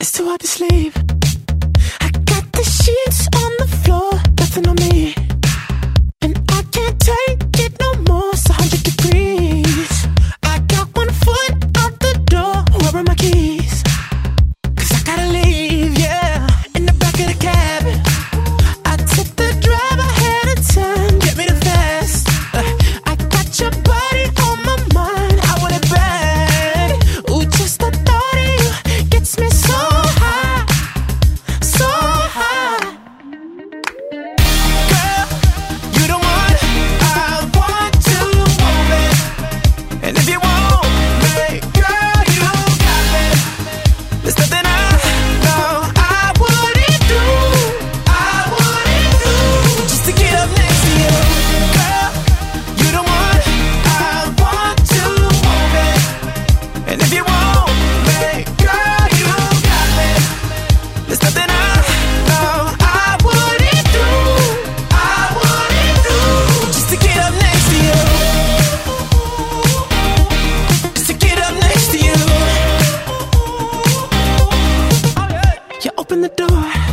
It's too hard to sleep. I got the sheets on the floor, the door.